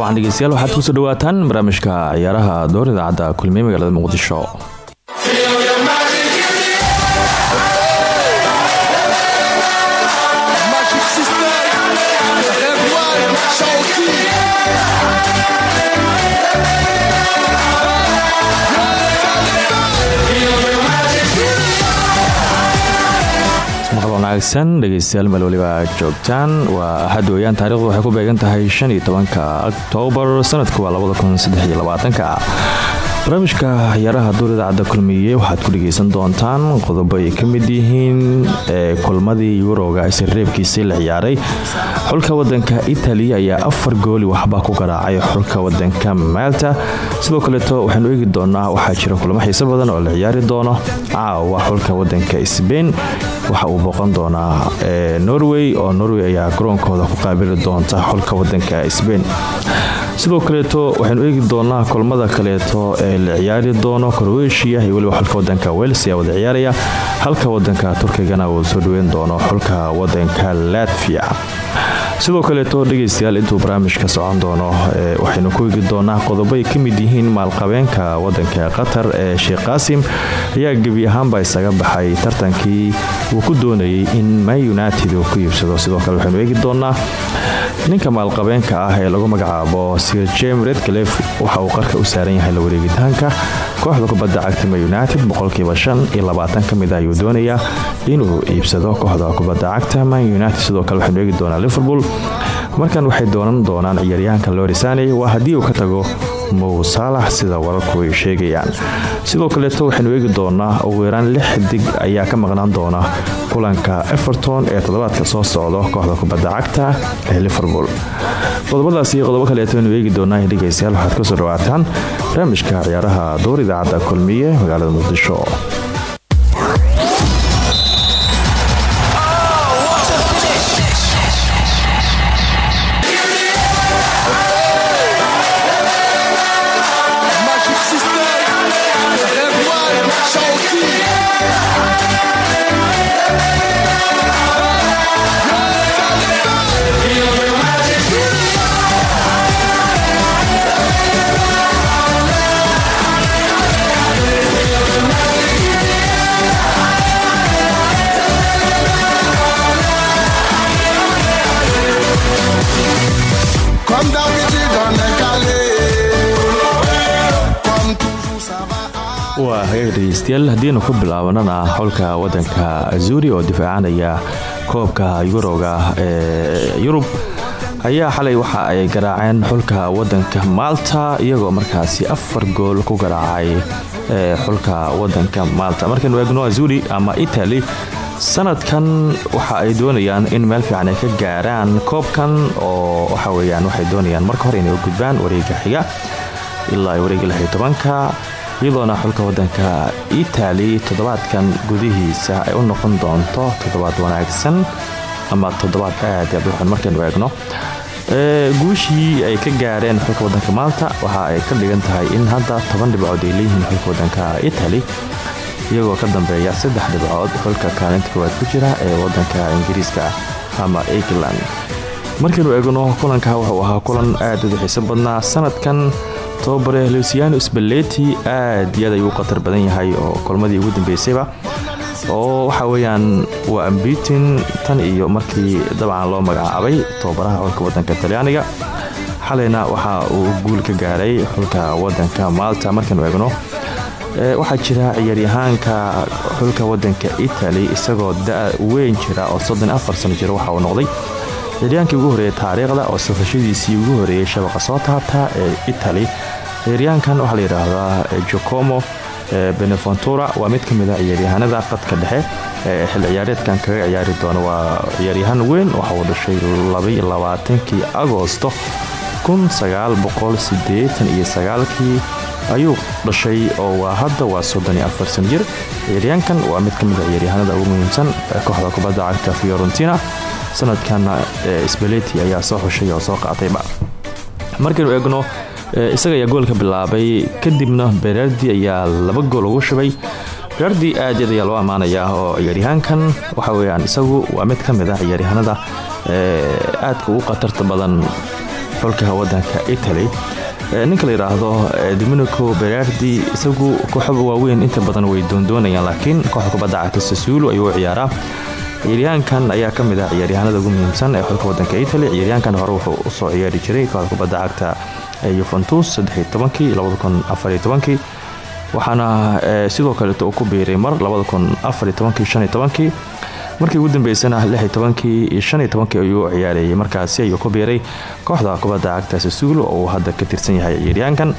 waxaan dhegeystayaal waxaad ku soo dhawaataan barnaamijka ciyaaraha door idaacadda kulmiye magaalada muqdisho wanaagsan dhegeystayaal meel waliba joogtaan. Waa axad weeyaan taarikhdu waxay ku beegan tahay shan iyo tobanka sanadku waa labada barnaamijka ciyaaraha duur idaacadda kulmiye waxaad ku dhegeysan doontaan qodobo ay ka mid yihiin ee kulmadii yuroga isreebkiisii la ciyaaray. Xulka wadanka italiya ayaa afar gooli waxba ku garaacay xulka wadanka malta. Sidoo kaleeto waxaanu eegi doonaa waxaa jira kulamo xiiso badan oo la ciyaari doono. Caawa xulka wadanka sbain waxa uu booqan doonaa norway oo norway ayaa garoonkooda ku qaabili doonta xulka wadanka sbain sidoo kaleeto waxaynu eegi doonaa kulmada kaleeto ee la ciyaari doono kroweshiya iyo weliba xulka wadanka wels ayaa wada ciyaaraya halka wadanka turkigana uu soo dhaweyn doono xulka wadanka latviya sidoo kaleeto dhegeystayaal intuu barnaamijka socon doono waxaynu ku eegi doonaa qodobo ay ka mid yihiin maalqabeenka wadanka qatar ee sheekh qaasim. Ayaa gebi ahaanba isaga baxay tartankii uu ku doonayay in man united uu ku iibsado. Sidoo kale waxaynu eegi doonaa ninka maalqabeenka ah ee lagu magacaabo sir jem redclef waxa uu qarka u saaran yahay la wareegitaanka kooxda kubadda cagta man united boqolkiiba shan iyo labaatan ka mid ah ayuu doonayaa inuu iibsado kooxda kubadda cagta man united. Sidoo kale waxaynu eegi doonaa liverpool. Markan waxay doonan doonaan ciyaaryahanka lorisane waa haddii uu ka tago mow saalax sida wararku ay sheegayaan. Sidoo kaleeto waxaynu eegi doonaa ugu yaraan lix xidig ayaa ka maqnaan doona kulanka everton ee toddobaadka soo socdo kooxda kubadda cagta ee liverpool qodobadaas iyo qodobo kaleeto aynu eegi doonaa dhegeystayaal waxaad ku soo dhawaataan barnaamijka ciyaaraha door idaacadda kulmiye magaalada muqdisho dhegeystayaal haddiinu ku bilaabanana xulka wadanka azuri oo difaacanaya koobka yuroga ee yurub ayaa xalay waxa ay garaaceen xulka wadanka malta iyagoo markaasi afar gool ku garaacay xulka wadanka malta. Markaynu eegno azuri ama italy sanadkan waxa ay doonayaan in meel fiican ay ka gaaraan koobkan oo waxa weyaan waxay doonayaan marka hore inay u gudbaan wareega xiga ilaa wareega lix iyo tobanka iyadoona xulka wadanka itali toddobaadkan gudihiisa ay u noqon doonto toddobaad wanaagsan ama toddobaad aad aad uxun markaynu eegno. Guushii ay ka gaareen xulka wadanka maalta waxa ay ka dhigan tahay in hadda toban dhibcood ay leeyihiin xulka wadanka itali iyagoo ka dambeeya saddex dhibcood xulka kaalinta koowaad ku jira ee wadanka ingiriiska ama england. Markaynu eegno kulanka wuxuu ahaa kulan aad uda xiiso badnaa sanadkan tobabare luciano sballeti aad iyo aad ayuu u khatar badan yahay oo kulmadii ugu dambeysayba. Oo waxa weyaan waa ambitin tan iyo markii dabcan loo magacaabay tobabaraha xulka wadanka talyaaniga. Xalayna waxa uu guul ka gaaray xulka wadanka maalta markaynu eegno waxaa jira ciyaaryahaanka xulka wadanka italy isagoo da weyn jira oo sano jira waxa uu noqday ciyaryaankii ugu horeeyay taariikhda oo safashadiisii ugu horeeyay shabaqa soo taabta ee italy. Ciyaaryahankan waxaa la yidhaahdaa jocomo beneventura. Waa mid ka mid a ciyaaryahanada qadka dhexe. Xil ciyaareedkan kaga ciyaari doona waa ciyaaryahaan weyn. Waxa uu dhashay labaaankii agoosto iyo ayuu dhashay oo waa hadda waa san jir ciyaaryaankan waa mid ka mid a ciyaaryahanada ugu muhiimsan ee kooxda kubadda cagta fiorentina. Sanadkana sbaleti ayaa soo xushay oo soo qaatayba markaynu eegno isaga ayaa goolka bilaabay. Kadibna berardi ayaa laba gool ugu shubay. Berardi aad ayaa loo ammaanayaa oo ciyaaryahaankan waxa weyaan isagu waa mid ka mid ah ciyaaryahanada aadka ugu khatarta badan xulka wadanka italy ninka la yidhaahdo dominico berardi isagu kooxaba waaweyn inta badan way doondoonayaan laakiin kooxda kubadda cagta sasuulu ayuu u ciyaaraa. Ciyaaryahankan ayaa ka mid ah ciyaaryahanada ugu muhiimsan ee xulka wadanka italy. Ciyaaryahankan hore wuxuu u soo ciyaari jiray kooxda kubadda cagta yuventus waxaana sidoo kaleeto uu ku biiray mar markii ugu dambeysana ayuu ciyaarayay. Markaasi ayuu ku biiray kooxda kubadda cagta sasuulo oo uu hadda ka tirsan yahay ciyaaryahankan.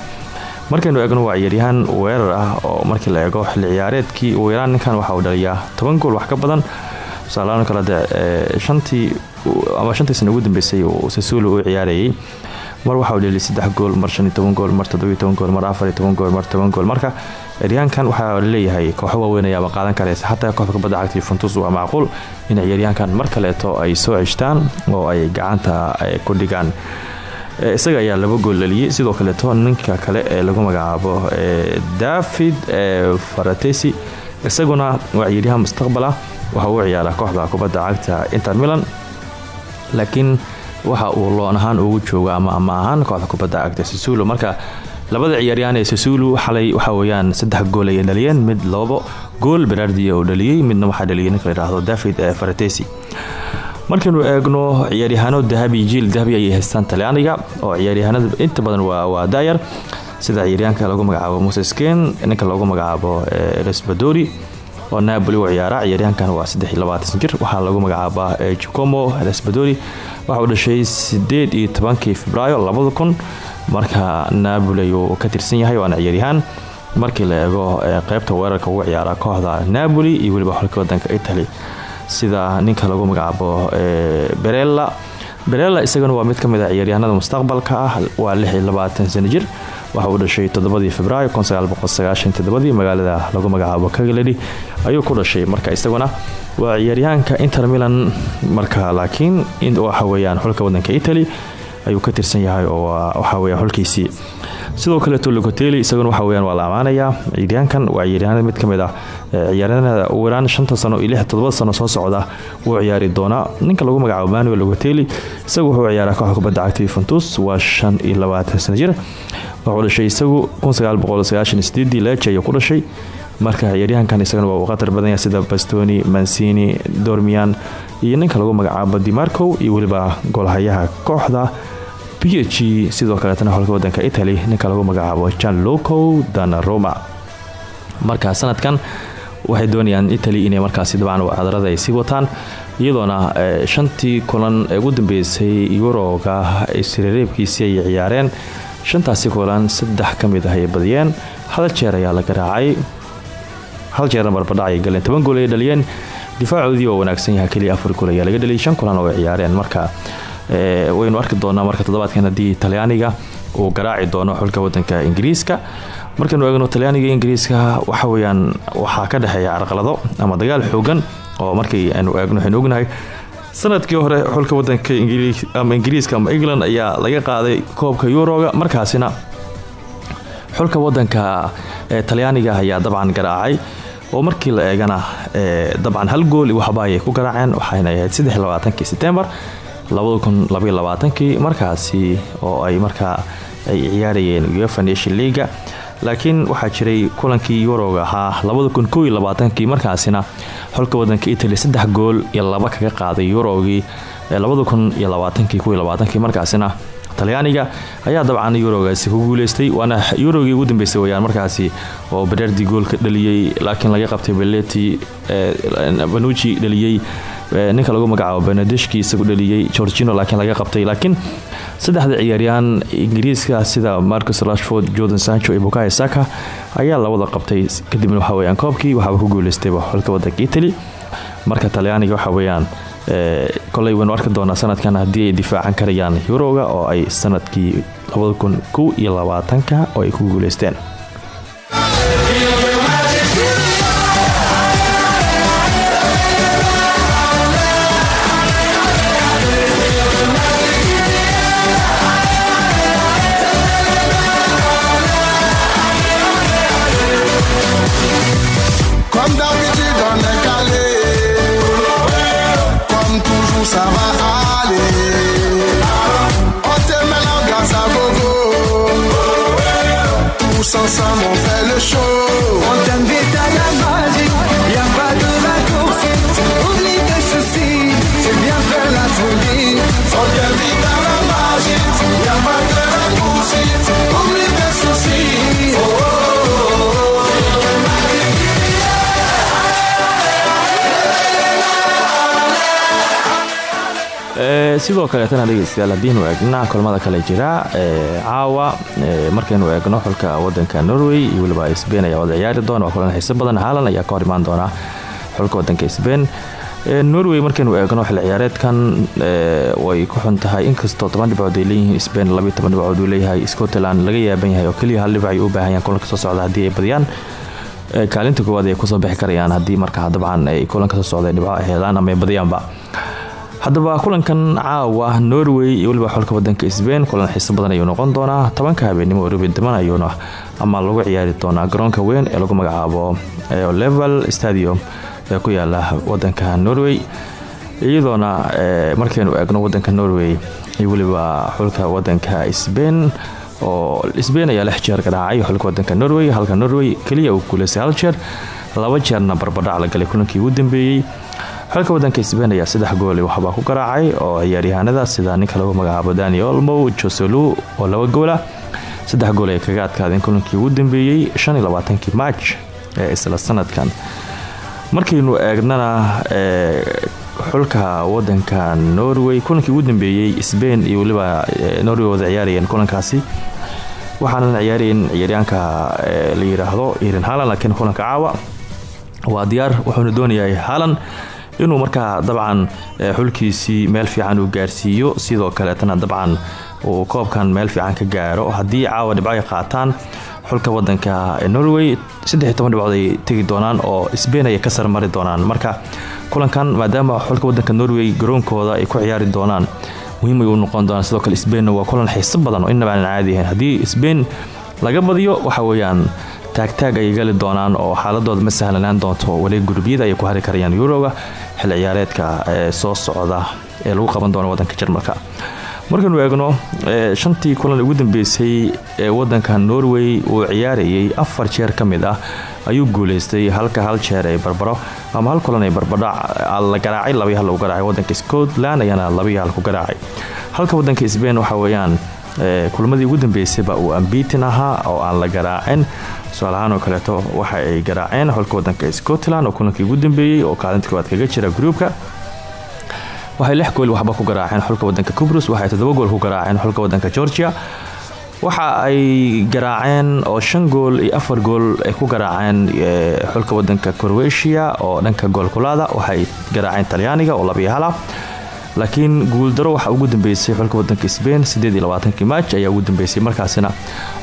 Markaynu eegno waa ciyaaryahaan weerar ah oo markii la eego xilli ciyaareedkii ugu yaraan ninkan waxa uu dhaliyaa toban gool wax ka badan tusaalaaan kale de shantii ama shantii sana ugu dambeysay uu sasuulo u ciyaarayay mar waxa uu dheliyay saddex gool mar shan iyo toban gool mar toddobiyo toban gool mar afar iyo toban gool mar toban gool. Marka ciyaaryahankan waxaa la leeyahay kooxo waaweyn ayaaba qaadan karaysa xataa kooxda kubadda cagta yuventus waa macquul in ciyaaryahankan mar kaleeto ay soo ceshtaan oo ay gacanta ku dhigaan. Isaga ayaa laba gool dhaliyey sidoo kaleeto ninka kale ee lagu magacaabo david faratesi isaguna waa ciyaaryahan mustaqbal ah waxa uu ciyaara kooxda kubadda cagta inter milan laakiin waxa uu loon ahaan ugu jooga ama ama ahaan kooxda kubadda cagta sasuulo marka labada ciyaaryahan ee sasuulu xalay waxa weyaan saddex gool ayay dhaliyeen mid labo gool berardia uu dhaliyey midna waxaa dhaliyay ninka layidhaahdo david faratesi markaynu eegno ciyaaryahaano dahabi jiil dahabi ayay haystaan talyaaniga oo ciyaaryahanada inta badan waa daayar. Sida ciyaaryahanka lagu magacaabo mosesken ninka lagu magacaabo resbadori oo napoli u ciyaara. Ciyaaryahankan waa jir. Waxaa lagu magacaabaa jacomo resbadori waxa uu dhashay sideed iyo tobankii februaayo marka napoli ayuu ka tirsan yahay waana ciyaaryahaan markii la eego qeybta weerarka ugu ciyaara kooxda napoli iyo weliba xulka wadanka italy. Sida ninka lagu magacaabo berella berella isagana waa mid ka mid a ciyaaryahanada mustaqbalka ah. Waa sano jir waxa uu dhashay toddobadii februaayo toddobadii magaalada lagu magacaabo kagledi ayuu ku dhashay marka isaguna waa ciyaaryahanka inter milan marka laakiin waxa weyaan xulka wadanka italy ayuu ka tirsan yahay oo waxaweya xulkiisii. Sidoo kaleeto locoteli isaguna waxa weyaan waa la ammaanayaa ciyaaryahankan waa ciyaaryahanada mid ka mid ah ciyaaryahanada ugu yaraan shanta sano iyo lix sano soo socda wuu ciyaari doonaa. Ninka lagu magacaabo manuel locoteli isagu wuxuu ciyaaraa kooxda kubadda cagta yuventus waa shan iyo labaatan sana jir. Wuxuu dhashay isagu leej ayuu ku dhashay marka ciyaaryahankan isagana waa uu khatar badan yahay sida bastoni mancini dormian iyo ninka lagu magacaabo dimarco iyo weliba golhayaha kooxda b h sidoo kaleetana xolka wadanka italy ninka lagu magacaabo jan loco danaroma marka sanadkan waxay doonayaan italy inay markaasi dabcan cadarada ay sii wataan iyadoona shantii kulan ee ugu dambeysay yuroga sreereebkiisii ay ciyaareen. Shantaasi kulan saddex ka ah ay badiyeen. Hal jeer ayaa la garaacay hal jeerna barbadhac ay galeen. Toban gool ay dhaliyeen. Difaacoodii oo wanaagsan yaha keliya afar gool ayaa laga dhaliyay. Shan kulan oo ay ciyaareen. Marka waynu arki doonaa marka toddobaadkan haddii talyaaniga uu garaaci doono xulka wadanka ingiriiska. Markaynu eegno talyaaniga ingiriiska waxa weyaan waxaa ka dhexeeya carqalado ama dagaal xoogan oo markii aynu eegno waxaynu ognahay sannadkii hore xulka wadanka ama ingiriiska ama england ayaa laga qaaday koobka yuroga markaasina xulka wadanka talyaaniga ayaa dabcan garaacay oo markii la eegana dabcan hal gool waxba ayay ku garaaceen waxayna ahayd saddexlabaatanki setembar kii markaasi oo ay markaa ay ciyaarayeen uefa nation leaga laakiin waxaa jiray kulankii yuroga ahaa kii markaasina xulka wadanka italy saddex gool iyo laba kaga qaaday yurogii kii markaasina talyaaniga ayaa dabcan yurogaasi ku guuleystay waana yurogii ugu dambeysay weyaan markaasi oo berardi goolka dhaliyey laakiin laga qabtay beleti banuji dhaliyey ninka lagu magacaabo benedeshki isagu dhaliyey gorgino laakiin laga qabtay. Laakiin saddexda ciyaaryahan ingiriiska sida marcus rashford jordan sancho iyo bukayo saka ayaa lawada qabtay. Kadibna waxa weyaan koobkii waxaaba ku guuleystayba wadanka italy. Marka talyaaniga waxa weyaan koley waynu arki doonaa sanadkan haddii ay difaacan karayaan yuroga oo ay sannadkii iyo labaatanka oo ay ku guuleysteen ensemble on fait le show. Sidoo kaleetana dhegeystayaal haddiinu eegna kulmada kale jira caawa markaynu eegno xulka wadanka norway iyo weliba sbain ayaa wada ciyaari doona waa kulan xiiso badan haalan ayaa ka hor doona xulka wadanka sbain norway markaynu eegno xil ciyaareedkan way ku xun tahay inkastoo toban dhibcood ay leeyihiin sbain labiyo toban uu leeyahay scotland laga yaaban yahay oo keliya hal dhibac ay u baahayaan kulanka soo socda haddii ay badiyaan. Kaalinta koowaad ay ku soo bixi karayaan haddii markaa dabcan ay kulanka soo socda dhibco helaan ama ay badiyaanba haddaba kulankan caawa norway iyo weliba xulka wadanka sbain kulan xiiso badan ayuu noqon doonaa. Tobanka habeenimo rubi daman ayuuna ama lagu ciyaari doonaa garoonka weyn ee lagu magacaabo level stadium ee ku yaalla wadanka norway. Iyadoona markaynu eegno wadanka norway iyo weliba xulka wadanka sbain oo sbain ayaa lix jeer garaacay xulka wadanka norway. Halka norway keliya uu guuleystay hal jeer laba jeerna barbadhac la galay kulankii ugu dambeeyey xulka wadanka sbain ayaa saddex gool waxbaa ku garaacay oo ciyaaryahaanada sida ninka lagu magacaabo dani olmow joselu oo laba goola saddex gool ay kaga adkaadeen kulankii ugu dambeeyey kii march ee isla sanadkan. Markaynu eegnana xulka wadanka norway kulankii ugu dambeeyey sbain iyo weliba norway wada ciyaarayeen kulankaasi. Waxaanan ciyaarayeen ciyaaryaanka la yiraahdo irin halan laakiin kulanka caawa. Waa diyaar wuxuuna doonayaa halan inuu markaa dabcan xulkiisii meel fiican uu gaarsiiyo sidoo kaleetana dabcan uu koobkan meel fiican ka gaaro. Haddii caawa dhibcay qaataan xulka wadanka norway dhibcood ay tegi doonaan oo sbain ay ka sarmari doonaan. Marka kulankan maadaama xulka wadanka norway garoonkooda ay ku ciyaari doonaan muhiim ayuu noqon doonaa. Sidoo kale sbainna waa kulan xiiso badan oo inaba aanan caadi ahayn. Haddii sbain laga badiyo waxa weeyaan taagtaag ayay gali doonaan oo xaaladooda ma sahlanaan doonto. Wali gurubyada ayay ku hari karayaan yuroga xil ciyaareedka ee soo socda ee lagu qaban doono wadanka jarmalka. Markaynu eegno shantii kulan ugu dambeysay ee wadanka norway uu ciyaarayay afar jeer ka mid ah ayuu guuleystay halka hal jeer ay barbaro ama hal kulan ay barbadhac la garaacay labiyo hal lagu garaacay. Wadanka scotland ayaana labiyo hal ku garaacay. Halka wadanka sbain waxa weeyaan kulmadii ugu dambeysayba uu ambitin ahaa oo aan la garaacin tusaalahaan oo kaleeto waxa ay garaaceen xulka wadanka scotland oo kulankii ugu dambeeyey oo kaalinta koowaad kaga jira gruubka waxay lix gool waxba ku garaaceen xulka wadanka cubrus waxay toddoba gool ku garaaceen xulka wadanka georgia. Waxa ay garaaceen oo shan gool iyo afar gool ay ku garaaceen xulka wadanka croatia oo dhanka goolkulaada waxay garaaceen talyaaniga oo labiyo hala laakiin guuldaro waxaa ugu dambeysay xulka wadanka sbain maaj ayaa ugu dambeysay. Markaasina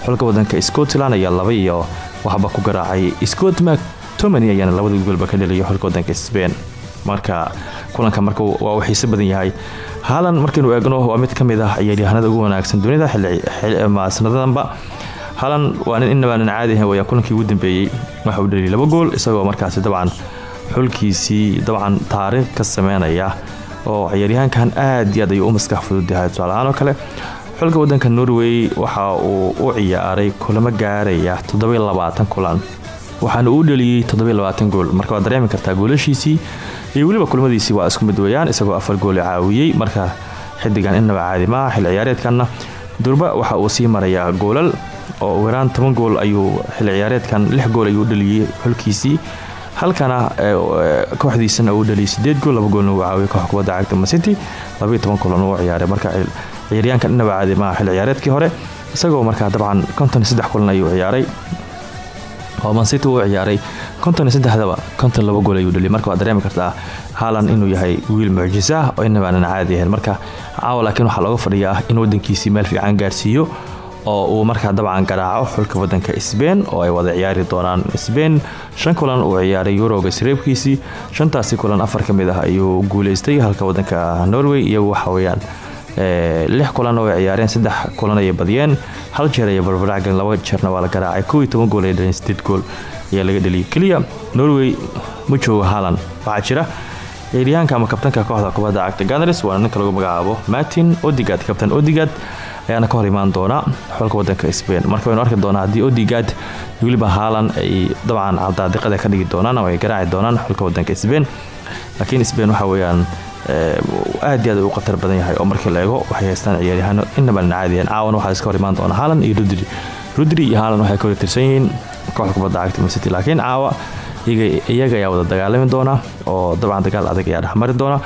xulka wadanka scotland ayaa laba iyo waxba ku garaacay. Scott mactomany ayaana labada goolba ka dheliya xulka wadanka sbain marka kulanka marka waa uu xiise badan yahay. Haalan markaynu eegno waa mid ka mid ah ciyaaryahanada ugu wanaagsan dunida sanadanba haalan waa nin inabaanan caadi ahayn wayaan kulankii ugu dambeeyey waxa uu dheliyay laba gool isagoo markaasi dabcan xulkiisii dabcan taariikh ka sameynaya oo ciyaaryahaankan aad iyo aad ayuu u maskax fudud yahay. Tusaalahaan kale xulka wadanka norway waxa uu u ciyaaray kulamo gaaraya kulan waxaana uu dheliyey gool. Marka waad dareemi kartaa goolashiisii iyo weliba kulmadiisii waa isku mid weeyaan isagoo afar gool caawiyey. Marka xidigan inaba caadi maaha xil ciyaareedkanna durba waxa uu sii marayaa goolal oo ugu yaraan gool ayuu xil ciyaareedkan lix gool ayuu dheliyey xulkiisii halkana kooxdiisana uu dhaliyay sideed gool laba goolna uu caawiyay koox cagta masity labaiyo toban kulan uu ciyaaray marka ciyaaryaankan inaba caadi maaha xil ciyaareedkii hore. Isagoo markaa dabcan konton iyo kulan ayuu ciyaaray. Oo mancity uu ciyaaray. konton iyo saddexdaba konton laba gool ayuu dhaliyay. Marka waad dareemi kartaa haalan inuu yahay wiil mucjisa oo inabaanan caadi ahayn. Marka caawa laakiin waxaa looga fadhiyaa in wadankiisii meel fiican gaarsiiyo oo uu markaa dabcan garaaco xulka wadanka sbain oo ay wada ciyaari doonaan. Sbain shan kulan uu ciyaaray yuroga sareebkiisii shantaasi kulan afar ka ah ayuu guuleystay halka wadanka norway iyagu waxaweyaan lix kulan oo ciyaareen saddex kulan ayay badiyeen. Hal jeer ayay barbaraacgalin laba jeerna waa garaacay. Kow iyo toban gool ay dhaleen sideed gool ayaa laga dheliyay keliya norway ma jooga haalan waxaa jira. Ciyaaryahaanka ama kabtanka kooxda kubadda cagta ganars waana ninka lagu magacaabo martin odigad kabtan odigad ayaana ka hor imaan doona xulka wadanka sbain marka waynu arki doonaa haddii odigad weliba haalan ay dabcan cadaadiqada ka dhigi doonaan ama ay garaaci doonaan xulka wadanka sbain laakiin sbain waxa weyaan aad iyo aad u khatar badan yahay oo markii la eego waxay haystaan ciyaaryahaano inabanan caadiyan. Caawan waxaa iska hor imaan doona haalan iyo rudri rudri iyo haalan waxay ka wada tirsan yihiin kooxda kubadda cagta mancity laakiin caawa iyaga ayaa wada dagaalami doona oo dabcan dagaal adag ayaa dhexmari doona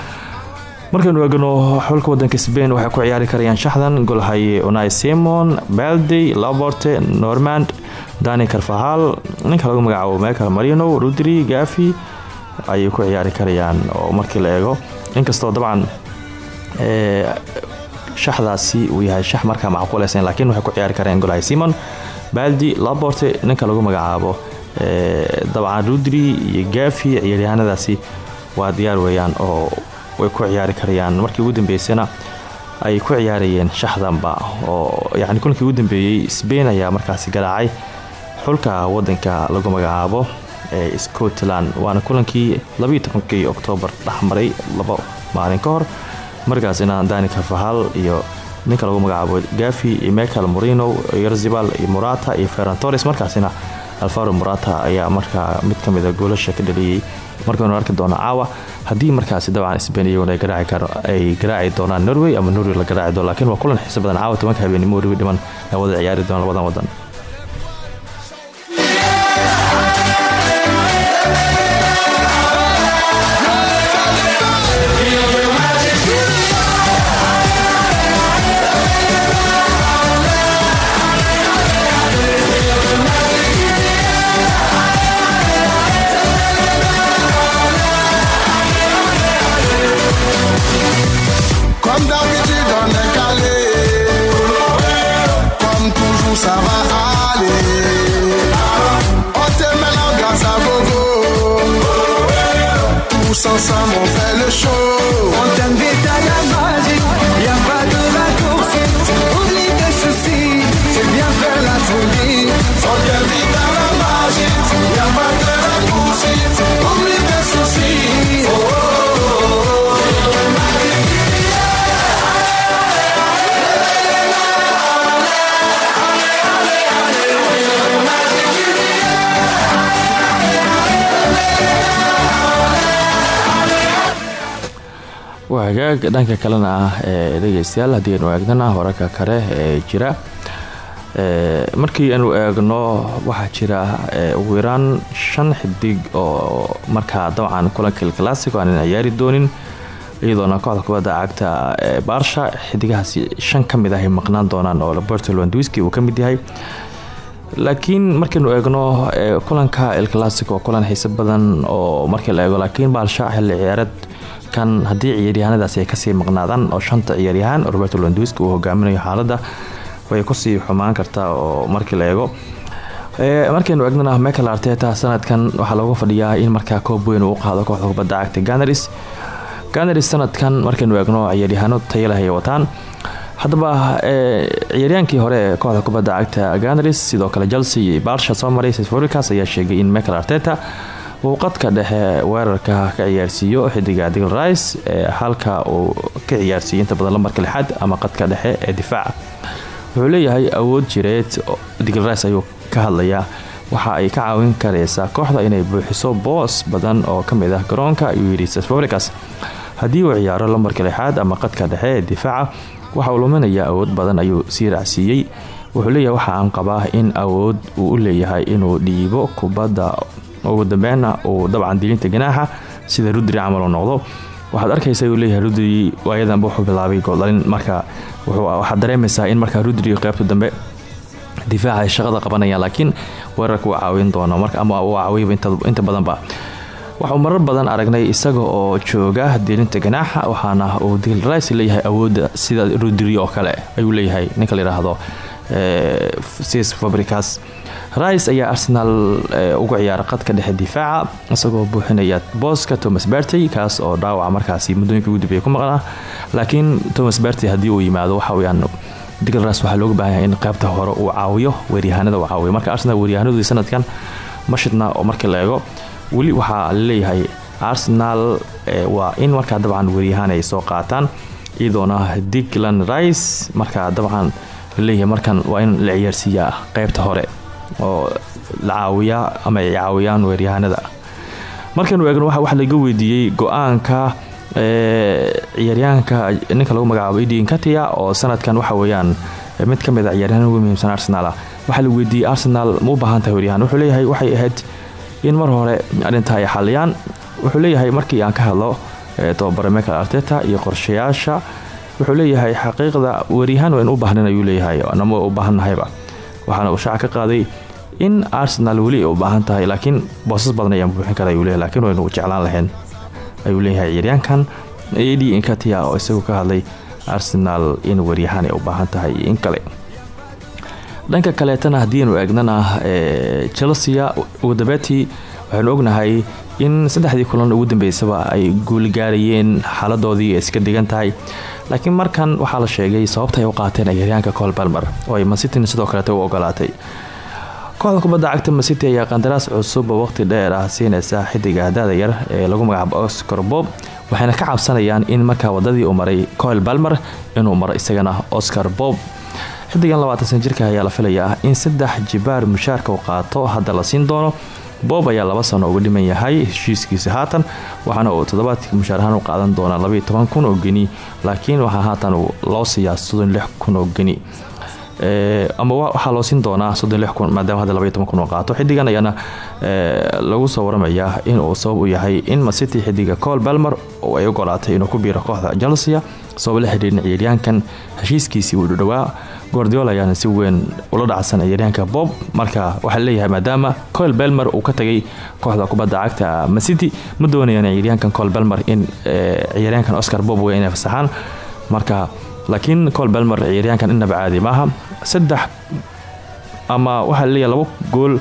markaynu eegno xulka wadanka sbain waxay ku ciyaari karayaan shaxdan golhaye unai simon baldey laborte normand dani carfahal ninka lagu magacaabo michael marino rudri gafi ayay ku ciyaari karayaan oo markii la eego. Inkastoo dabcan shaxdaasi uu yahay shax markaa macquuleysan laakiin waxay ku ciyaari karayaan golhaye simon baldi laborte ninka lagu magacaabo dabcan rudri iyo gafi ciyaaryahanadaasi waa diyaar weeyaan oo way ku ciyaari karayaan. Markii ugu dambeysana ay ku ciyaarayeen shaxdanba oo yani kulankii ugu dambeeyey sbain ayaa markaasi garaacay xulka wadanka lagu magacaabo ee scotland. Waana kulankii labaiyo tobankii oktoobar dhexmaray laba maalin ka hor. Markaasina dani carfahal iyo ninka lagu magacaabo gafi iyo michael morino yerzibal iyo murata iyo ferran torres. Markaasina alfaro murata ayaa markaa mid ka mida goolasha ka dhaliyey markaynu arki doono caawa. Haddii markaasi dabcan sbain iyaguna ay garaaci doonaan norway ama norway la garaaci doono lakiin waa kulan xiiso badan. Caawa tobanka habeenimo wariwi dhiman ay wada ciyaari doonaan wadan hagaag dhanka kalena ah ee dhegeystayaal haddii aynu eegnana wararka kale ee jira markii aanu eegno waxaa jira ugu yaraan shan xidig oo markaa dabcan kulanka ilclassico aanan ciyaari doonin iyadoona kooxda kubadda cagta ee baarsha xidigahaasi shan ka ah ay maqnaan doonaan oo roberto lwanduiski uu ka yahay. Laakiin markaynu eegno kulanka ilclassico kulan xiise badan oo markii la eego laakiin baarsha xilli ciyaareed kan haddii ciyaaryahanadaasi ay ka sii maqnaadaan oo shanta ciyaaryahaan roberto lwanduiski uu hogaaminayo xaaladda way ku sii xumaan kartaa oo markii la eego. Markaynu eegnana michael arteta sanadkan waxaa looga fadhiyaa in markaa koob weyn uu qaado kooxda kubadda cagta ganaris ganaris sanadkan markaynu eegno ciyaaryahaano tayaleh ay wataan. Haddaba ciyaaryaankii hore ee kooxda kubadda cagta ganaris sidoo kale chelsea iyo barsha soo maray sforikas ayaa sheegay in michael arteta uu qadka dhexe weerarka ka ciyaarsiiyo xidiga digl rice halka uu ka ciyaarsiiyo inta badan lambarka lixaad ama qadka dhexe ee difaaca wuxuu leeyahay awood jireed digl rice ayuu ka hadlayaa. Waxa ay ka caawin kareysaa kooxda inay buuxiso boos badan oo ka mid ah garoonka ayuu yidhi sforikas haddii uu ciyaaro lambarka lixaad ama qadka dhexe ee difaaca waxa uu luminayaa awood badan ayuu sii raacsiiyey. Wuxuu leeyahay waxa aan qabaa in awood uu u leeyahay inuu dhiibo kubadda ugu dambeynna uu dabcan dilinta ganaaxa sida rudri camal uu noqdo waxaad arkaysa uu leeyahay rudri waayadanba wuxuu bilaabay gooldhalin marka waxaad dareemaysaa in markaa rudri qeybta dambe difaaca shaqada qabanayaan laakiin weerarka uu caawin doono. Ama uu caawiyaba inta badanba. Waxuu marar badan aragnay isaga oo jooga dilinta ganaaxa waxaana uu dil rice leeyahay awoodda sida rodri oo kale ayuu leeyahay ninka layidhaahdo sis fabricas rice ayaa arsenal ugu ciyaara qadka dhexe difaaca isagoo buuxinaya booska thomas berty kaas oo dhaawaca markaasi muddooyinka ugu dambeeya ku maqnaa. Laakiin thomas berty haddii uu yimaado waxa weyaan digl rice waxaa looga baahan yahay in qaybta hore uu caawiyo weeryahanada uu caawiyo. Marka arsenal weeryahanadii sanadkan ma oo markii la eego weli waxaa la leeyahay arsenal waa in markaa dabcan weeryahaan ay soo qaataan iyadoona diglan rice markaa dabcan la leeyahay markan waa in la ciyaarsiiyaa qaybta hore oo la caawiyaa ama ay caawiyaan weeryahanada. Markaynu eegno waxa laga weydiiyey go'aanka ciyaaryahanka ninka lagu magacaabo idin katia oo sanadkan waxa weyaan mid ka mid a ciyaaryahan ugu muhiimsan arsenal waxaa la weydiiyey arsenal ma u baahan tahay weeryahan. Wuxuu leeyahay waxay ahayd in mar hore arrintaa ay xaliyaan. Wuxuu leeyahay markii aan ka hadlo tobabare michael arteta iyo qorshayaasha wuxuu leeyahay xaqiiqda weeryahaan wayn u baahnin ayuu leeyahay nama u baahannahayba waxaana uu shaaca ka qaaday in arsenal weli ay u baahan tahay laakiin boosas badan ayaan buuxin kara ayuu leeyahy lakiin waynu jeclaan lahayn ayuu leeyahay ciyaaryaankan edi inkatia oo isagu ka hadlay arsenal in weeryahaan ay u baahan tahay in kale. Dhanka kaleetana haddiinu eegnana chelsea ugu dambeetii waxaynu ognahay in saddexdii kulan ugu dambeysaba ay guulgaarayeen xaaladoodii iska digan tahay laakiin markan waxaa la sheegay sababta ay u qaateen ciyaaryaanka col balmer oo ay mancityn sidoo kaleeta u ogolaatay. Kooxda kubadda cagta mancity ayaa qandaraas cusub waqti dheer ah siinaysa xidiga daada yar ee lagu magacaabo oscar bob waxayna ka cabsanayaan in markaa wadadii uu maray coil balmer inuu maro isagana oscar bob. Xidigan labaatan san jirka ayaa la filayaa in saddex jibaar mushaarka uu qaato hadda la siin doono bob ayaa laba sano uga dhiman yahay heshiiskiisa haatan waxaana uu toddobaadkii mushaarahaan u qaadan doonaa labaiyo toban kun oo geni laakiin waxaa haatan loo siiyaa soddon kun oo geni. Ama waxaa loo siin doonaa soddon lix kun maadaama hadda labaiyo kun oo qaato. Xidigan ayaana lagu soo waramayaa inuu sabab u yahay in macity xidiga col balmer oo ay ogolaatay inuu ku biiro kooxda chelsea sabab la xidhiirin ciyaaryaankan heshiiskiisii uu dhadhowaa gordiola ayaana si weyn ula dhacsan ciyaaryaanka bob. Marka waxaa leeyahay maadaama col belmer uu ka tagay kooxda kubadda cagta macity ma doonayaan ciyaaryaankan col belmer in ciyaaryaankan oscar bob wey inay marka laakiin col belmer ciyaaryaankan inaba caadi maaha. Saddex ama waxaa la leeyahay labo gool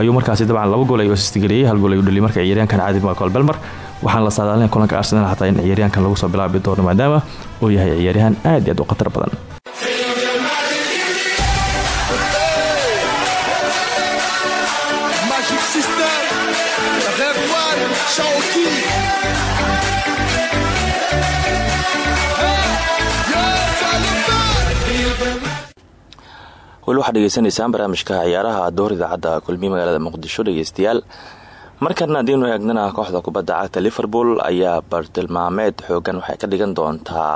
ayuu markaasi dabcan laba gool ayuu asistigeliyey hal gool ayuu dhaliyay. Marka ciyaaryaankan caadi maa col belmer waxaan la saadaalinaya kulanka arsenal xataa in ciyaaryaankan lagu soo bilaabi doono maadaama uu yahay ciyaaryahan aad iyo aad u khatar badan weli waxaad dhegeysanaysaan barnaamijka ciyaaraha door idaacadda kulmiye magaalada muqdisho dhegeystayaal. Markana haddiinu eegnana kooxda kubadda cagta liverpool ayaa bartilmaameed xoogan waxay ka dhigan doontaa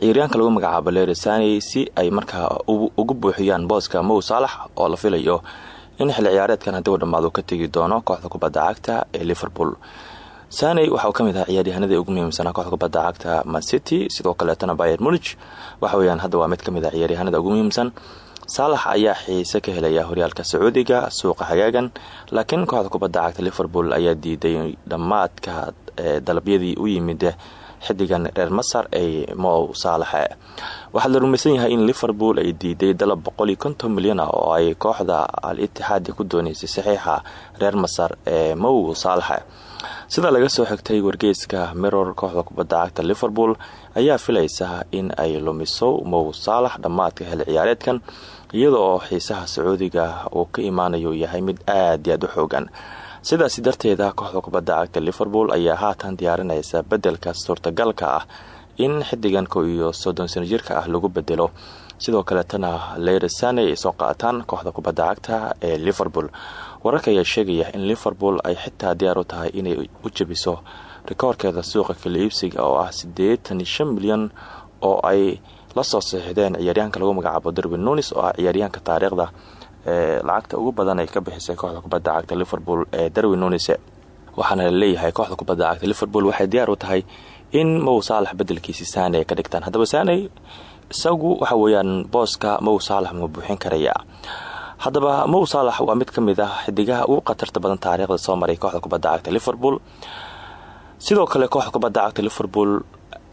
ciyaaryaanka lagu magacaabo leresani si ay markaa ugu buuxiyaan booska mow saalax oo la filayo in xilli ciyaareedkan haddii uu dhammaado ka tegi doono kooxda kubadda cagta ee liverpool. Saney waxa uu ka mid ahaa ciyaaryahanadii ugu muhiimsanaa kooxda kubadda cagta mancity sidoo kaleetana bayer munich. Waxa weyaan hadda waa mid ka mid ah ciyaaryahanada ugu muhiimsan saalax ayaa xiise ka helaya horyaalka sacuudiga suuqa hagaagan laakiin kooxda kubadda cagta liverpool ayaa diiday dhammaadka dalabyadii u yimid xidigan reer masar ee mow saalaxe waxaa la rumaysan yahay in liverpool ay diiday dalab boqoliyo konton milyan ah oo ay kooxda al itixaadi ku dooneysay saxiixa reer masar ee mow saalaxe sida laga soo xigtay wargeyska miror kooxda kubadda cagta liverpool ayaa filaysa in ay lumiso mow saalax dhammaadka xilli ciyaareedkan iyada oo xiisaha sacuudiga uu ka imaanayo yahay mid aad iyo aad u xoogan. Sidaasi darteeda kooxda kubadda cagta liverpool ayaa haatan diyaarinaysa bedelka suurtagalka ah in xidigan ko iyo soddon sano jirka ah lagu bedelo sidoo kaleetana leresane ay soo qaataan kooxda kubadda cagta ee liverpool. Wararka ayaa sheegaya in liverpool ay xitaa diyaar u tahay inay u jabiso rikoorkeeda suuqa kala iibsiga oo ah siddeetan iyo shan milyan oo ay la soo saxiixdeen ciyaaryahanka lagu magacaabo darwin nunis oo ah ciyaaryahanka taariikhda ee lacagta ugu badan ay ka bixisay kooxda kubadda cagta liverpool ee darwin nunis waxaana la leeyahay kooxda kubadda cagta liverpool waxay diyaar u tahay in mow saalax bedelkiisi saane ay ka dhigtaan. Haddaba saaney isagu waxa weeyaan booska mow saalax ma buuxin karaya. Haddaba mow saalax waa mid ka mid ah xidigaha ugu khatarta badan taariikhda soo maray kooxda kubadda cagta liverpool. Sidoo kale kooxda kubadda cagta liverpool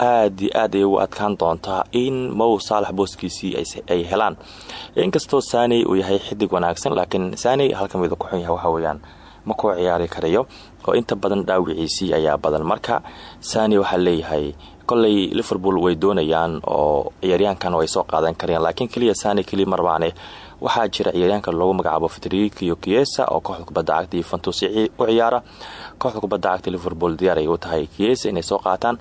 aad iyo aad ay ugu adkaan doontaa in mow saalax booskiisii ay helaan. Inkastoo saaney uu yahay xidig wanaagsan laakiin saaney halka mid ku xun yahay waxa weeyaan ma kuu ciyaari karayo oo inta badan dhaawiciisii ayaa badan. Marka saaney waxaa leeyahay koley liverpool way doonayaan oo ciyaaryaankan way soo qaadan kareen laakiin keliya saaney keliya marbaane waxaa jira ciyaaryaanka loogu magacaabo federicio kiesa oo kooxda kubadda cagta yuventus u ciyaara. Kooxda kubadda cagta liverpool diyaar ay u tahay kiesa inay soo qaataan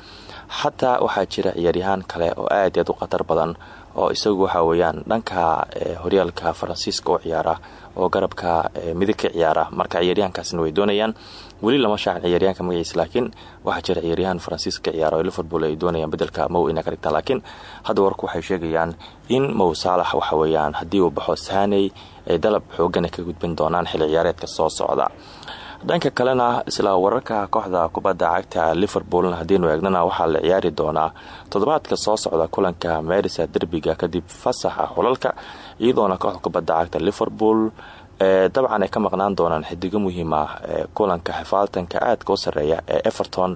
xataa waxaa jira ciyaaryahaan kale oo aad aad u khatar badan oo isagu waxa weeyaan dhanka horyaalka faransiiska u ciyaara oo garabka midig ka ciyaara. Marka ciyaaryahankaasna way doonayaan. Weli lama shaacin ciyaaryahanka magaciisa laakiin waxaa jira ciyaaryahan faransiiska ka ciyaara oo liverpool ay doonayaan bedelka mow ina ka laakiin hadda warku waxay sheegayaan in mow saalax waxa weeyaan haddii uu baxo saaney ay dalab xoogana ka gudbin doonaan xilli ciyaareedka soo socda dhanka kalena isla wararka kooxda kubadda cagta liverpoolna haddiinu eegnana waxaa la ciyaari doonaa toddobaadka soo socda kulanka meerisa derbiga kadib fasaxa xulalka iyadoona kooxda kubadda cagta liverpool dabcan ay ka maqnaan doonaan xidigo muhiim ah kulanka xifaaltanka aadka u sareeya ee everton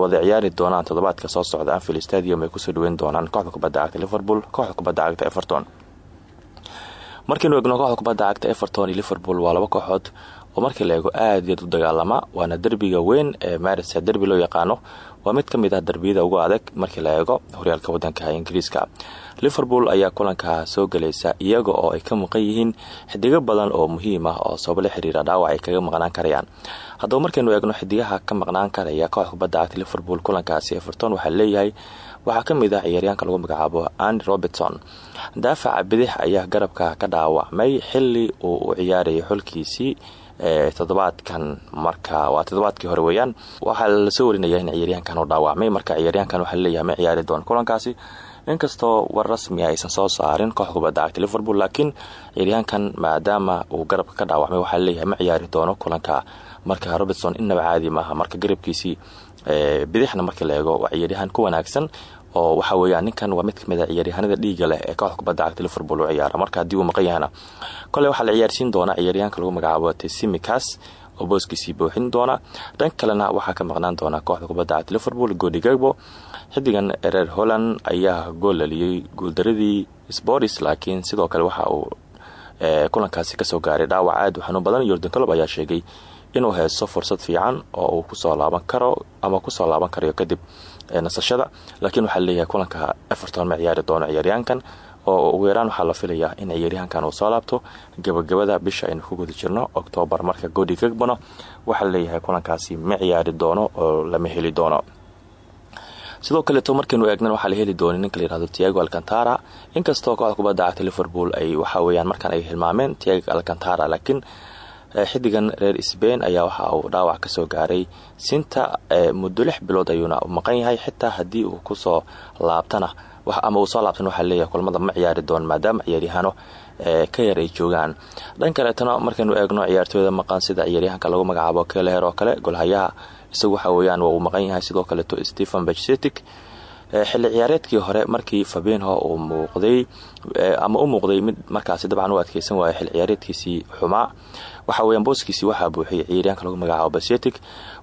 wada ciyaari doonaan toddobaadka soo socda anfield stadium ay ku soo dhaweyn doonaan kooxda kubadda cagta liverpool kooxda kubadda cagta everton. Markiinu eegno kooxda kubadda cagta everton iyo liverpool waa laba kooxood oo markii la eego aad u dagaalama waana derbiga weyn ee maris derbi loo yaqaano waa mid ka mid ah derbiyada ugu adag markii la eego horyaalka wadanka ingiriiska. Liverpool ayaa kulanka soo galaysa iyaga oo ay ka maqan yihiin xidigo badan oo muhiim ah oo sabab la xiriira dhaawac ay kaga maqnaan karayaan. Haddaba markaynu eegno xidigaha ka maqnaan karaya kooxda kubadda cagta liverpool kulankaasi everton waxaa leeyahay waxaa ka mid ah ciyaaryaanka lagu magacaabo andy robertson. Daafaca bidix ayaa garabka ka dhaawacmay xili uu u ciyaarayay xolkiisii toddobaadkan marka waa toddobaadkii hore weeyaan. Waxaa la soo warinaya in ciyaaryahankan uu dhaawacmay marka ciyaaryahankan waxaa la leeyahay ma ciyaari doon kulankaasi. Inkastoo war rasmi aysan soo saarin kooxda kubadda cagta liverpool laakiin ciyaaryahankan maadaama uu garabka ka dhaawacmay waxaa la leeyahay ma ciyaari doono kulanka. Marka robertson innaba caadi maaha marka garabkiisii bidixna markii la eego waa ciyaaryahan ku wanaagsan oo waxa weeyaan ninkan waa mid ka mid a ciyaaryahanada dhiiga leh ee kooxda kubadda cagta liverpool u ciyaara marka haddii uu maqan yahana kole waxaa la ciyaarsiin doonaa ciyaaryahanka lagu magacaabo tesimikas oo booskiisii buuxin doona dhanka kalena waxaa ka maqnaan doona kooxda kubadda cagta liverpool godigagbo xidigan reer holland ayaa gool laliyey guuldaradii sports laakiin sidoo kale waxa uu kulankaasi ka soo gaaray dhaawac aad u badan. Yordan colob ayaa sheegay inuu heeso fursad fiican oo uu ku soo laaban karo ama ku soo laaban karayo kadib nasashada laakiin waxaa leeyahay kulanka everton ma ciyaari doono ciyaaryahankan oo ugu yaraan waxaa la filayaa in ciyaaryahankan uu soo laabto gabagabada bisha aynu ku guda jirno oktoobar marka godi gagbano waxaa leeyahay kulankaasi ma ciyaari doono oo lama heli doono. Sidoo kaleeto markaynu eegnan waxaa la heli doona ninka layihahdo tiago alcantara. Inkastoo kooxda kubadda liverpool ay waxaa weyaan markaan ay hilmaameen tiago alcantara laakiin xidigan reer sbain ayaa waxa uu dhaawac ka soo gaaray. Sinta muddo lix bilood ayuuna maqan yahay xitaa haddii uu ku soo laabtana. Ama uu soo laabtan waxaa leeyahay kulmada ma ciyaari doon maadaama ciyaaryahaano ka yar ay joogaan. Dhan kaleetana markaynu eegno ciyaartooyda maqan sida ciyaaryahanka lagu magacaabo keleher oo kale golhayaha. Isagu waxa weyaan waa uu maqan yahay sidoo kaleeto stephen bachsetic xilli ciyaareedkii hore markii fabinho uu muuqday ama u muuqday mid markaasi dabcan u adkeysan waaya xilli ciyaareedkiisii xumaa waxa weyaan booskiisii waxaa buuxiyay ciyaaryahanka lagu magacaabo basetic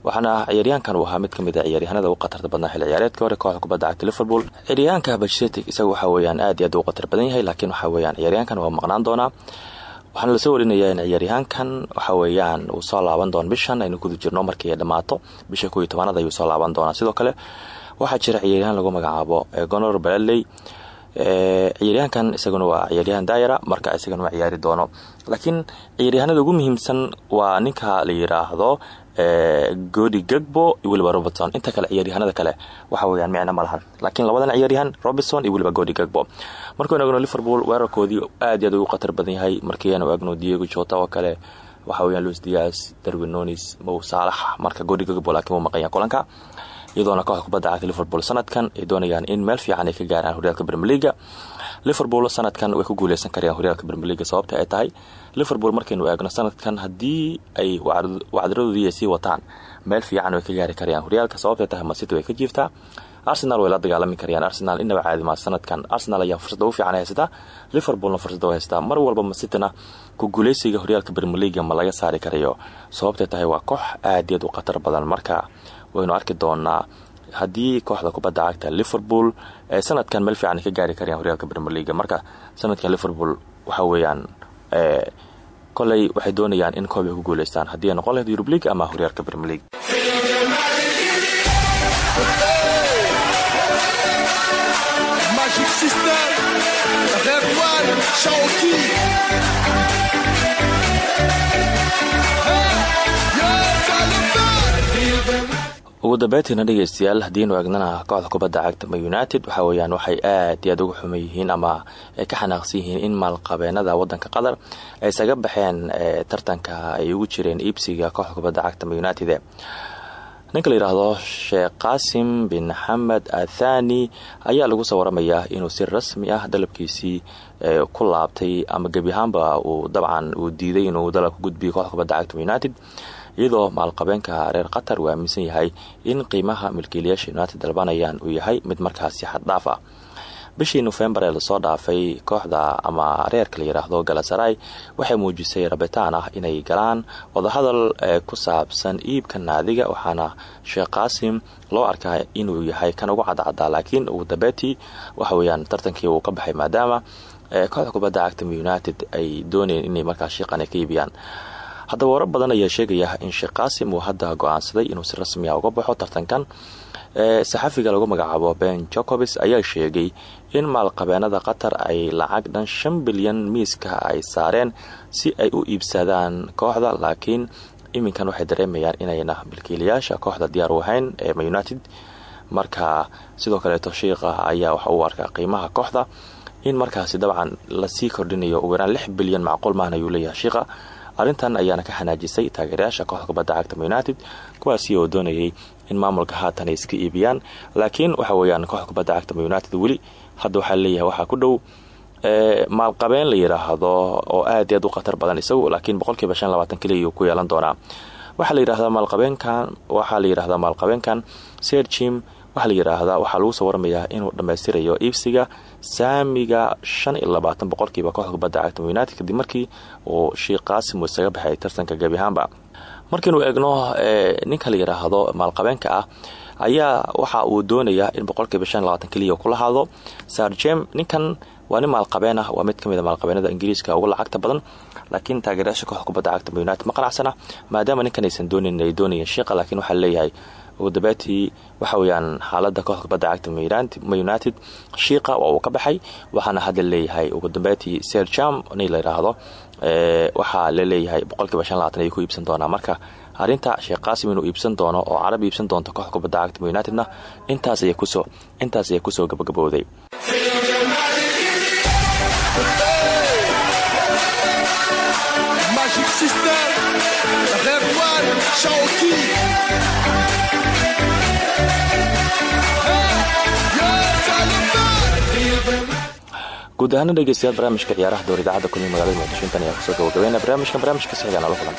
waxaana ciyaaryahankan uu mid ka mid a ciyaaryahanada ugu khatarta badnaa xilli ciyaareedkii hore kooxda kubadda cagta liverpool. Ciyaaryahanka basetic isaga waxa weyaan aad iyo aad u khatar badan yahay laakiin waxa weyaan ciyaaryahankan waa maqnaan doonaa waxaana la soo warinayaa in ciyaaryahaankan waxa weeyaan uu soo laaban doono bishan aynu guda jirno markii ay dhammaato bisha kooiyo tobanaad ayuu soo laaban doonaa. Sidoo kale waxaa jira ciyaaryahan lagu magacaabo gonor baleley ciyaaryahankan isaguna waa ciyaaryahan daayara marka isagana ma ciyaari doono. Laakiin ciyaaryahanada ugu muhiimsan waa ninka la yiraahdo godi gagbo iyo weliba robertson. Inta kale ciyaaryahanada kale waxa weyaan micno ma lahan. Laakiin labadan ciyaaryahan robertson iyo weliba godi gagbo. Markaynu eegno liverpool weerarkoodii aad iyo aad ugu khatar badan yahay. Markiianu eegno diego jota oo kale waxa weyaan luis dias darwin nonis mow saalax marka godi gagbo laakiin wuu maqan yahay kulanka iyadoona kooxda kubadda cagta liverpool sanadkan ay doonayaan in meel fiican ay ka gaaraan horyaalka brmeliga liverpool sanadkan way ku guuleysan karayaan horyaalka brmeliga sababta ay tahay liverpool markaynu eegno sanadkan haddii ay wacdaradoodii ay wataan meel fiican way ka gaari karayaan horyaalka sababta tahay masiti way ka jiiftaa. Arsenal way la dagaalami karayaan arsenal inaba caadimaa sanadkan. Arsenal ayaa fursada u fiican haysataa liverpoolna fursada u haystaa mar walba masitina ku guuleysiga horyaalka bermeliga ma laga saari karayo sababtay tahay waa koox aad iyaad u khatar badan marka waynu arki doonaa haddii kooxda kubadda cagta liverpool ee sanadkan meel fiican ka gaari karayaan horyaalka bermeliga marka sanadkan liverpool waxa weeyaan koley waxay doonayaan in koob ay ku guuleystaan haddii ay noqon lahayd yurub league ama horyaalka bermelig Magic ugu dambeyntiina dhegeystayaal haddiinu eegnana kooxda kubadda cagta ma united waxa weyaan waxay aad iyo aad uga xuman yihiin ama ay ka xanaaqsan yihiin in maalqabeenada wadanka qatar ay isaga baxeen tartanka ay ugu jireen iibsiga kooxda kubadda cagta ma united. Ninka la yidhaahdo sheekh qaasim bin xamed athani ayaa lagu soo waramayaa inuu si rasmi ah dalabkiisii ku laabtay ama gebi ahaanba uu dabcan uu diiday inuu dalab ka gudbiyo kooxda kubadda cagta ma united iyadoo maalqabeenka reer qatar uu aaminsan yahay in qiimaha milkiilayaasha united dalbanayaan uu yahay mid markaasi xaddhaaf ah. Bishii nofembar ee la soo dhaafay kooxda ama reerka la yidhaahdo galasaray waxay muujisay rabitaan ah inay galaan wadahadal ku saabsan iibka naadiga waxaana sheekh qaasim loo arkaa inuu yahay kan ugu cadcaddaa laakiin ugu dambeetii waxa weyaan tartankii uu ka baxay maadaama kooxda kubadda cagta united ay doonayeen inay markaas sheeqan ay ka iibiyaan haddaba warar badan ayaa sheegaya in sheekh qaasim uu hadda go'aansaday inuu si rasmiya uga baxo tartankan saxafiga lagu magacaabo ben jacobis ayaa sheegay in maalqabeenada qatar ay lacag dhan shan bilyan miiska ay saareen si ay u iibsadaan kooxda laakiin iminkan waxay dareemayaan inayna milkiilayaasha kooxda diyaar u ahayn ee united. Marka sidoo kaleeto shiiqa ayaa waxa uu arkaa qiimaha kooxda in markaasi dabcan la sii kordhinayo ugu yaraan lix bilyan macquul maahan ayuu leeyahay. Shiiqa arrintan ayaana ka xanaajisay taageerayaasha kooxda kubadda cagta united kuwaasi oo doonayay in maamulka haatan iska iibiyaan. Laakiin waxa weyaan kooxda kubadda cagta united weli hadda waxaa leeyahay waxaa ku dhow maalqabeen la yidhaahdo oo aad aad badan isagu laakiin boqolkiiba shan labaatan keliya ku yeelan doonaa. Waxaa la yidhahdaa maalqabeenkan waxaa la yidhahdaa maalqabeenkan serjim waxaa la yidhaahdaa waxaa lagu soo waramayaa inuu dhammaystirayo iibsiga saamiga shan iyo labaatan boqolkiiba kooxda kubadda cagta united kadib markii uu sheekh qaasim isaga baxay tartanka gebi ahaanba. Markiinu eegno ninka la maalqabeenka ah ayaa waxa uu doonayaa in boqolkiiba shan labaatan keliya kula haado sarjem ninkan waa nin maalqabeen ah waa mid ka mid a maalqabeenada ingiriiska uga lacagta badan laakiin taageerayaasha kooxda kubadda cagta united ma qanacsana maadaama ninkan aysan doonayn ay doonayeen sheeqa laakiin waxaa leeyahay ugu dambeetii waxa weyaan xaalada kooxda kubadda cagta united shiiqa waa uu ka baxay waxaana hadda leeyahay ugu dambeetii serjam ni la yidhaahdo waxaa la leeyahay boqolkiiba ku iibsan doonaa. Marka arrinta sheekh qaasim inuu iibsan doono oo carab iibsan doonto kooxda kubadda cagta unitedna intaas ayay ku soo intaas ayay ku soo gabagabowday guud ahaana dhegeystayaal barnaamijka ciyaaraha door idaacadda kulmi magaalada muqdisho intan ayaa ku soo gabagabeynaa barnaamijkan barnaamijka saxiga nala kulan